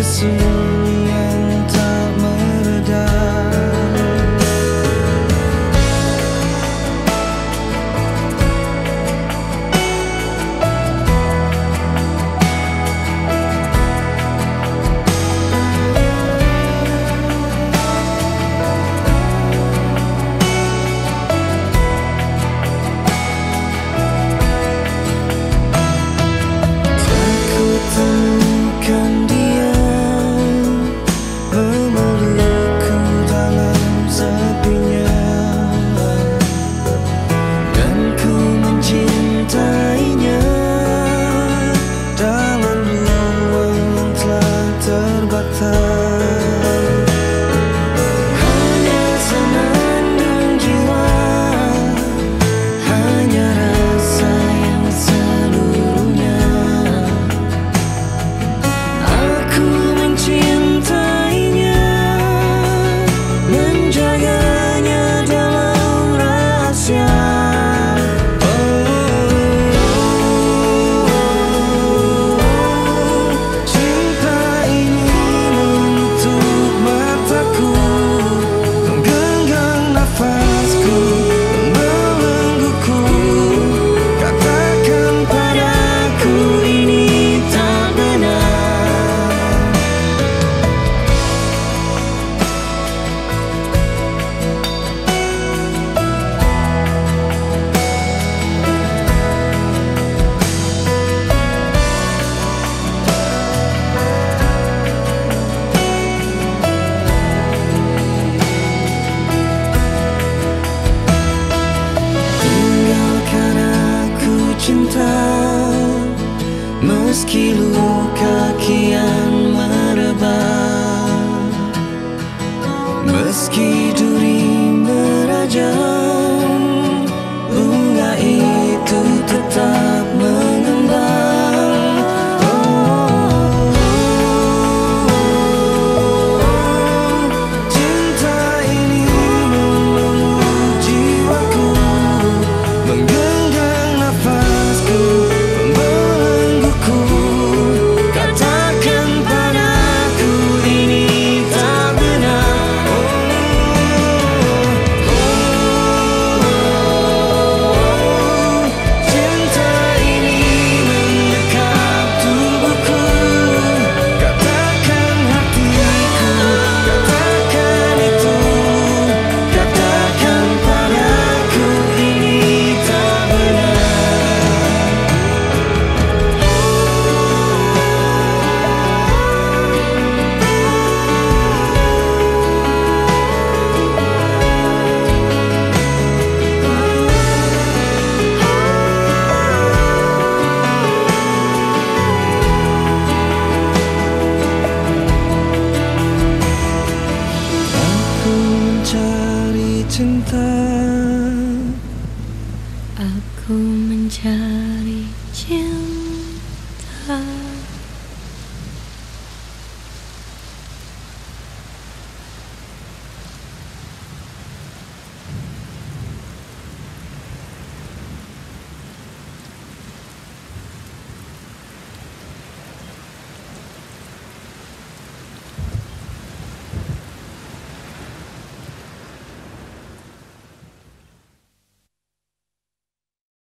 kissing cinta. Meski luka kian merebak. Meski dunia cinta. Aku mencari cinta.